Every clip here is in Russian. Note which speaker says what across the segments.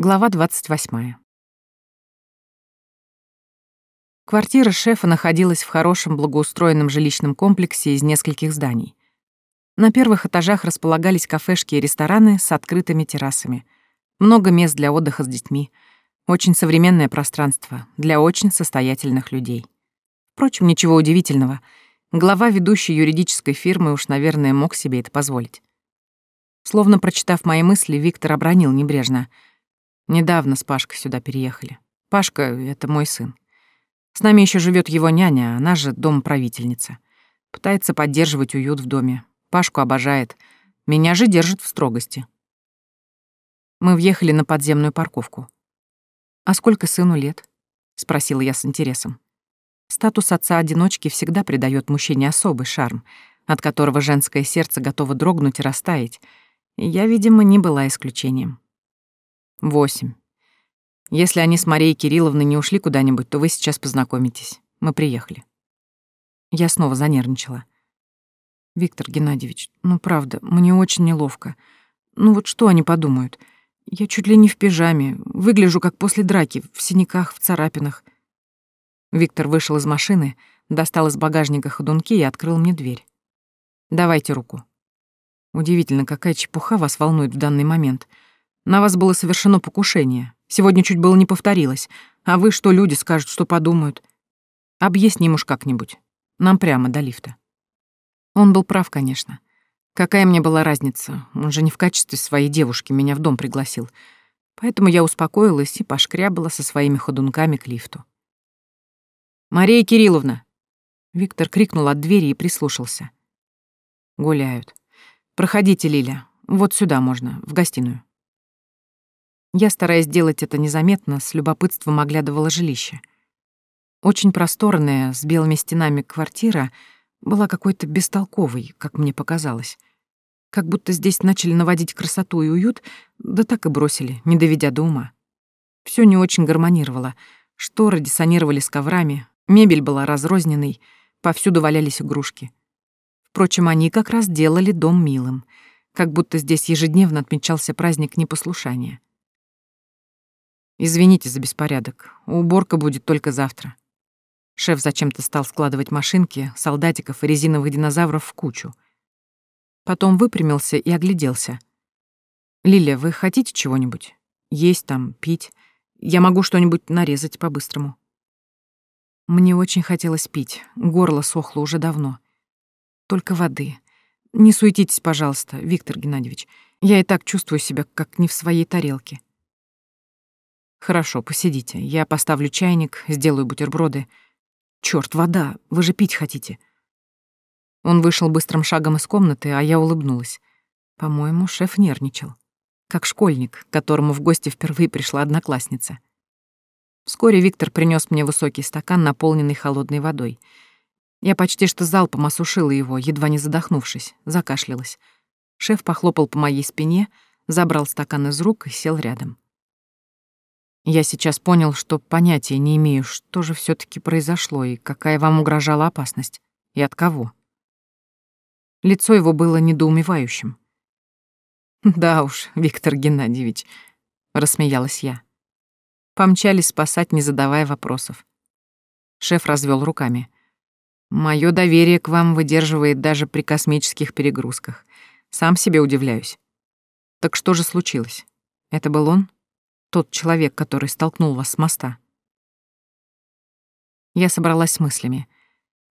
Speaker 1: Глава 28. Квартира шефа находилась в хорошем благоустроенном жилищном комплексе из нескольких зданий. На первых этажах располагались кафешки и рестораны с открытыми террасами. Много мест для отдыха с детьми. Очень современное пространство для очень состоятельных людей. Впрочем, ничего удивительного. Глава ведущей юридической фирмы уж, наверное, мог себе это позволить. Словно прочитав мои мысли, Виктор обронил небрежно — Недавно с Пашкой сюда переехали. Пашка — это мой сын. С нами еще живет его няня, она же домправительница. Пытается поддерживать уют в доме. Пашку обожает. Меня же держит в строгости. Мы въехали на подземную парковку. «А сколько сыну лет?» — спросила я с интересом. Статус отца-одиночки всегда придает мужчине особый шарм, от которого женское сердце готово дрогнуть и растаять, и я, видимо, не была исключением. Восемь. Если они с Марией Кирилловной не ушли куда-нибудь, то вы сейчас познакомитесь. Мы приехали. Я снова занервничала. Виктор Геннадьевич, ну правда, мне очень неловко. Ну вот что они подумают? Я чуть ли не в пижаме, выгляжу как после драки, в синяках, в царапинах. Виктор вышел из машины, достал из багажника ходунки и открыл мне дверь. «Давайте руку». Удивительно, какая чепуха вас волнует в данный момент — на вас было совершено покушение. Сегодня чуть было не повторилось. А вы что, люди скажут, что подумают? Объясним уж как-нибудь. Нам прямо до лифта. Он был прав, конечно. Какая мне была разница? Он же не в качестве своей девушки меня в дом пригласил. Поэтому я успокоилась и пошкрябала со своими ходунками к лифту. «Мария Кирилловна!» Виктор крикнул от двери и прислушался. «Гуляют. Проходите, Лиля. Вот сюда можно, в гостиную». Я, стараясь сделать это незаметно, с любопытством оглядывала жилище. Очень просторная, с белыми стенами квартира была какой-то бестолковой, как мне показалось. Как будто здесь начали наводить красоту и уют, да так и бросили, не доведя до ума. Всё не очень гармонировало. Шторы диссонировали с коврами, мебель была разрозненной, повсюду валялись игрушки. Впрочем, они как раз делали дом милым, как будто здесь ежедневно отмечался праздник непослушания. Извините за беспорядок. Уборка будет только завтра. Шеф зачем-то стал складывать машинки, солдатиков и резиновых динозавров в кучу. Потом выпрямился и огляделся. «Лилия, вы хотите чего-нибудь? Есть там, пить? Я могу что-нибудь нарезать по-быстрому». Мне очень хотелось пить, горло сохло уже давно. Только воды. Не суетитесь, пожалуйста, Виктор Геннадьевич. Я и так чувствую себя, как не в своей тарелке. Хорошо, посидите. Я поставлю чайник, сделаю бутерброды. Чёрт, вода, вы же пить хотите. Он вышел быстрым шагом из комнаты, а я улыбнулась. По-моему, шеф нервничал. Как школьник, к которому в гости впервые пришла одноклассница. Вскоре Виктор принес мне высокий стакан, наполненный холодной водой. Я почти что залпом осушила его, едва не задохнувшись, закашлялась. Шеф похлопал по моей спине, забрал стакан из рук и сел рядом. Я сейчас понял, что понятия не имею, что же все таки произошло и какая вам угрожала опасность, и от кого. Лицо его было недоумевающим. «Да уж, Виктор Геннадьевич», — рассмеялась я. Помчались спасать, не задавая вопросов. Шеф развел руками. Мое доверие к вам выдерживает даже при космических перегрузках. Сам себе удивляюсь. Так что же случилось? Это был он?» Тот человек, который столкнул вас с моста. Я собралась с мыслями.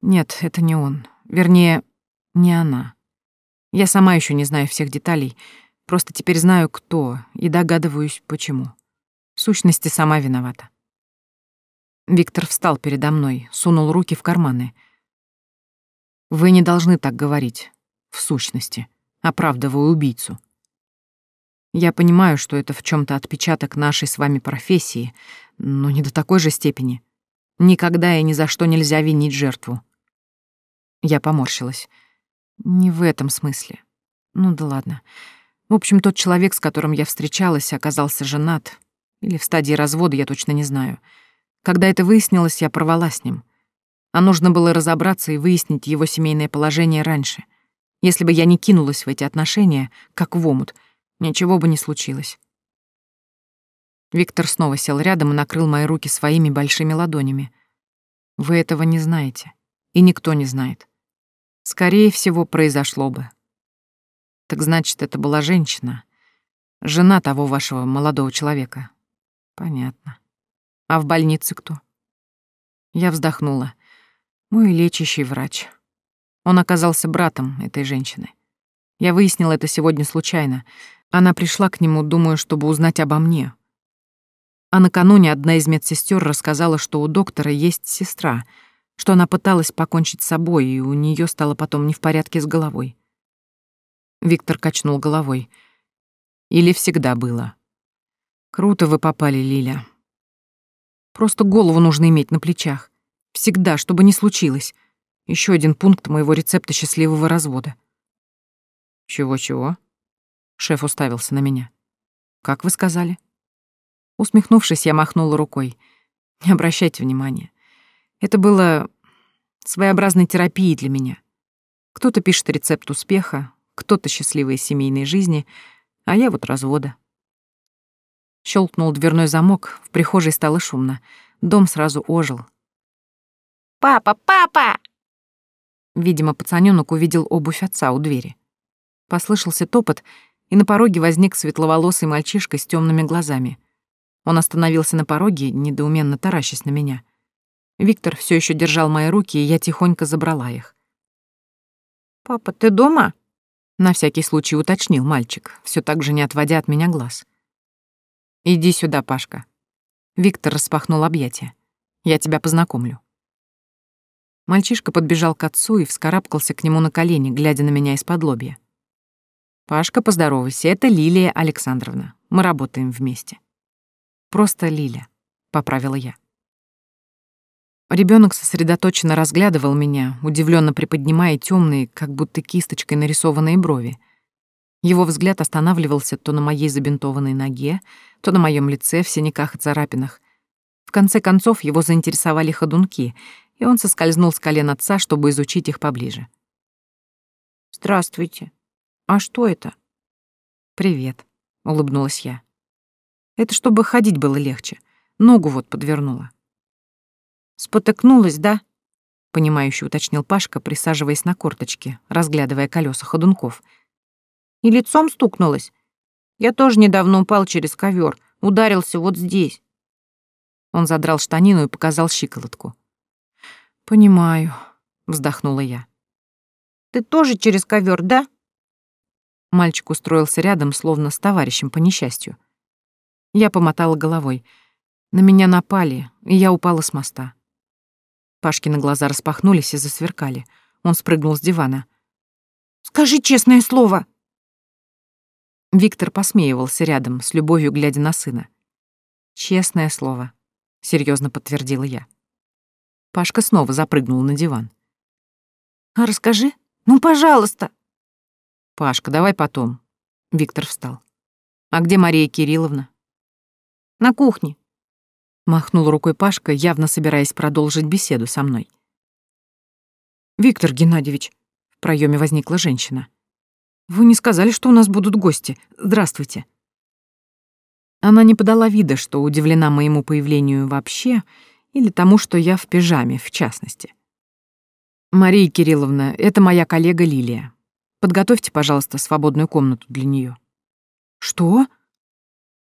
Speaker 1: Нет, это не он. Вернее, не она. Я сама еще не знаю всех деталей, просто теперь знаю, кто, и догадываюсь, почему. В сущности, сама виновата. Виктор встал передо мной, сунул руки в карманы. «Вы не должны так говорить, в сущности, оправдывая убийцу. Я понимаю, что это в чем то отпечаток нашей с вами профессии, но не до такой же степени. Никогда и ни за что нельзя винить жертву. Я поморщилась. Не в этом смысле. Ну да ладно. В общем, тот человек, с которым я встречалась, оказался женат. Или в стадии развода, я точно не знаю. Когда это выяснилось, я порвала с ним. А нужно было разобраться и выяснить его семейное положение раньше. Если бы я не кинулась в эти отношения, как в омут — Ничего бы не случилось. Виктор снова сел рядом и накрыл мои руки своими большими ладонями. Вы этого не знаете, и никто не знает. Скорее всего, произошло бы. Так значит, это была женщина, жена того вашего молодого человека. Понятно. А в больнице кто? Я вздохнула. Мой лечащий врач. Он оказался братом этой женщины. Я выяснила это сегодня случайно. Она пришла к нему, думаю, чтобы узнать обо мне. А накануне одна из медсестер рассказала, что у доктора есть сестра, что она пыталась покончить с собой, и у нее стало потом не в порядке с головой. Виктор качнул головой. Или всегда было. Круто вы попали, Лиля. Просто голову нужно иметь на плечах. Всегда, чтобы не случилось. Еще один пункт моего рецепта счастливого развода. Чего-чего? Шеф уставился на меня. Как вы сказали? Усмехнувшись, я махнула рукой. Не обращайте внимания. Это было своеобразной терапией для меня. Кто-то пишет рецепт успеха, кто-то счастливой семейной жизни, а я вот развода. Щелкнул дверной замок, в прихожей стало шумно. Дом сразу ожил.
Speaker 2: «Папа, папа!»
Speaker 1: Видимо, пацанёнок увидел обувь отца у двери. Послышался топот, и на пороге возник светловолосый мальчишка с темными глазами. Он остановился на пороге, недоуменно таращась на меня. Виктор все еще держал мои руки, и я тихонько забрала их.
Speaker 2: «Папа, ты дома?»
Speaker 1: На всякий случай уточнил мальчик, все так же не отводя от меня глаз. «Иди сюда, Пашка». Виктор распахнул объятия. «Я тебя познакомлю». Мальчишка подбежал к отцу и вскарабкался к нему на колени, глядя на меня из-под лобья. «Пашка, поздоровайся, это Лилия Александровна. Мы работаем вместе». «Просто Лиля», — поправила я. Ребенок сосредоточенно разглядывал меня, удивленно приподнимая темные, как будто кисточкой нарисованные брови. Его взгляд останавливался то на моей забинтованной ноге, то на моем лице в синяках и царапинах. В конце концов его заинтересовали ходунки, и он соскользнул с колен отца, чтобы изучить их поближе.
Speaker 2: «Здравствуйте. А что это?»
Speaker 1: «Привет», — улыбнулась я. «Это чтобы ходить было легче. Ногу вот подвернула».
Speaker 2: Спотыкнулась, да?
Speaker 1: Понимающе уточнил Пашка, присаживаясь на корточки, разглядывая колеса ходунков.
Speaker 2: И лицом стукнулась. Я тоже недавно упал через ковер, ударился вот здесь.
Speaker 1: Он задрал штанину и показал щиколотку. «Понимаю», — вздохнула я.
Speaker 2: «Ты тоже через ковер, да?»
Speaker 1: Мальчик устроился рядом, словно с товарищем по несчастью. Я помотала головой. На меня напали, и я упала с моста. Пашкины глаза распахнулись и засверкали. Он спрыгнул с дивана.
Speaker 2: «Скажи честное слово!»
Speaker 1: Виктор посмеивался рядом, с любовью глядя на сына. «Честное слово», — серьезно подтвердила я. Пашка снова запрыгнул на диван.
Speaker 2: «А расскажи, ну, пожалуйста!»
Speaker 1: «Пашка, давай потом». Виктор встал. «А где Мария Кирилловна?»
Speaker 2: «На кухне.
Speaker 1: Махнул рукой Пашка, явно собираясь продолжить беседу со мной. «Виктор Геннадьевич», — в проеме возникла женщина. «Вы не сказали, что у нас будут гости. Здравствуйте». Она не подала вида, что удивлена моему появлению вообще или тому, что я в пижаме, в частности. «Мария Кирилловна, это моя коллега Лилия. Подготовьте, пожалуйста, свободную комнату для нее. «Что?»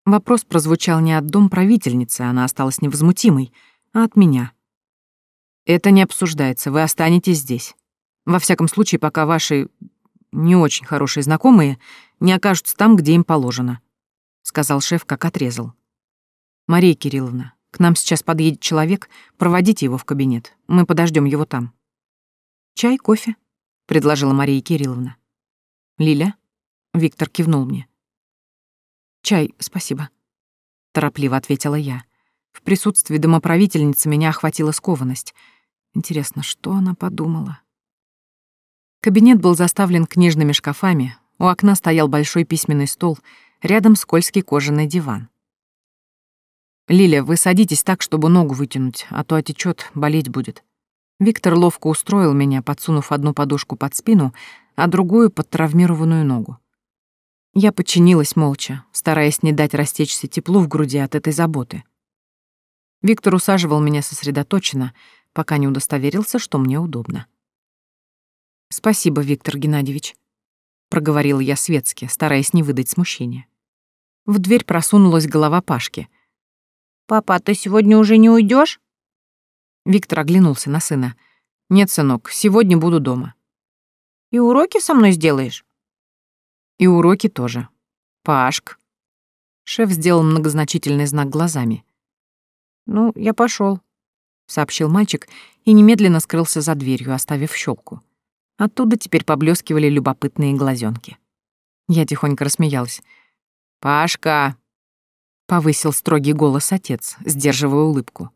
Speaker 1: Вопрос прозвучал не от дом правительницы, она осталась невозмутимой, а от меня. «Это не обсуждается, вы останетесь здесь. Во всяком случае, пока ваши не очень хорошие знакомые не окажутся там, где им положено», — сказал шеф, как отрезал. «Мария Кирилловна, к нам сейчас подъедет человек, проводите его в кабинет, мы подождем его там». «Чай, кофе?» — предложила Мария Кирилловна. «Лиля?» — Виктор кивнул мне. «Чай, спасибо», — торопливо ответила я. В присутствии домоправительницы меня охватила скованность. Интересно, что она подумала? Кабинет был заставлен книжными шкафами, у окна стоял большой письменный стол, рядом скользкий кожаный диван. «Лиля, вы садитесь так, чтобы ногу вытянуть, а то отечет, болеть будет». Виктор ловко устроил меня, подсунув одну подушку под спину, а другую — под травмированную ногу. Я подчинилась молча, стараясь не дать растечься теплу в груди от этой заботы. Виктор усаживал меня сосредоточенно, пока не удостоверился, что мне удобно. «Спасибо, Виктор Геннадьевич», — проговорила я светски, стараясь не выдать смущения. В дверь просунулась голова Пашки.
Speaker 2: «Папа, ты сегодня уже не уйдешь?
Speaker 1: Виктор оглянулся на сына. «Нет, сынок, сегодня буду дома».
Speaker 2: «И уроки со мной сделаешь?»
Speaker 1: И уроки тоже. Пашк. Шеф сделал многозначительный знак глазами.
Speaker 2: Ну, я пошел,
Speaker 1: сообщил мальчик и немедленно скрылся за дверью, оставив щелку. Оттуда теперь поблескивали любопытные глазенки. Я тихонько рассмеялась. «Пашка!» — повысил строгий голос отец, сдерживая улыбку.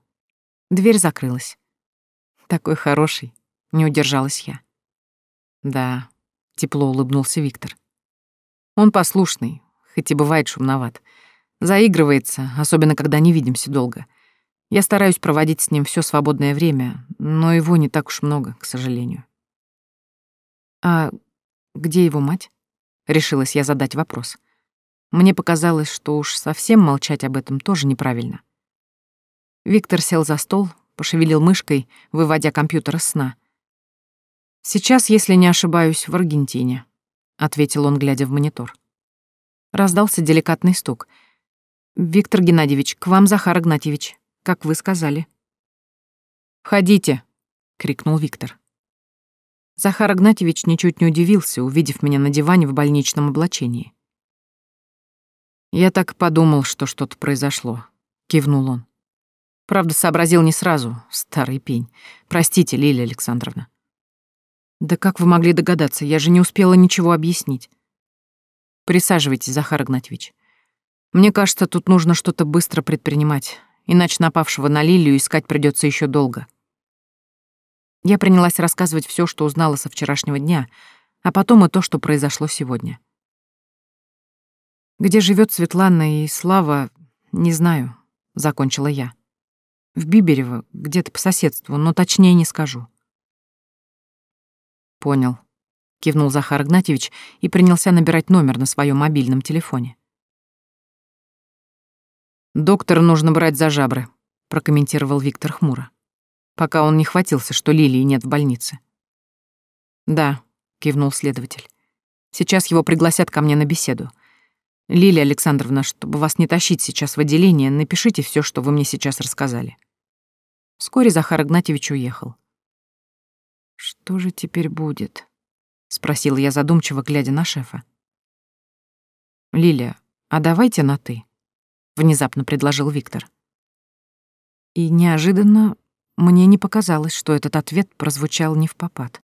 Speaker 1: Дверь закрылась. «Такой хороший!» — не удержалась я. «Да», — тепло улыбнулся Виктор. Он послушный, хоть и бывает шумноват. Заигрывается, особенно когда не видимся долго. Я стараюсь проводить с ним все свободное время, но его не так уж много, к сожалению. «А где его мать?» — решилась я задать вопрос. Мне показалось, что уж совсем молчать об этом тоже неправильно. Виктор сел за стол, пошевелил мышкой, выводя компьютер из сна. «Сейчас, если не ошибаюсь, в Аргентине», — ответил он, глядя в монитор. Раздался деликатный стук. «Виктор Геннадьевич, к вам Захар Игнатьевич, как вы сказали». «Входите!» — крикнул Виктор. Захар Игнатьевич ничуть не удивился, увидев меня на диване в больничном облачении. «Я так подумал, что что-то произошло», — кивнул он. Правда, сообразил не сразу, старый пень. Простите, Лилия Александровна. Да как вы могли догадаться? Я же не успела ничего объяснить. Присаживайтесь, Захар Игнатьевич. Мне кажется, тут нужно что-то быстро предпринимать, иначе напавшего на Лилию искать придется еще долго. Я принялась рассказывать все, что узнала со вчерашнего дня, а потом и то, что произошло сегодня. Где живет Светлана и Слава, не знаю, закончила я. В Биберево, где-то по соседству, но точнее не скажу. Понял. Кивнул Захар Игнатьевич и принялся набирать номер на своем мобильном телефоне. «Доктора нужно брать за жабры», — прокомментировал Виктор хмуро, пока он не хватился, что Лилии нет в больнице. «Да», — кивнул следователь. «Сейчас его пригласят ко мне на беседу. Лилия Александровна, чтобы вас не тащить сейчас в отделение, напишите все, что вы мне сейчас рассказали». Вскоре Захар Игнатьевич уехал. «Что же теперь будет?» — спросила я задумчиво, глядя на шефа. «Лилия, а давайте на «ты», — внезапно предложил Виктор. И неожиданно мне не показалось, что этот ответ прозвучал не в попад.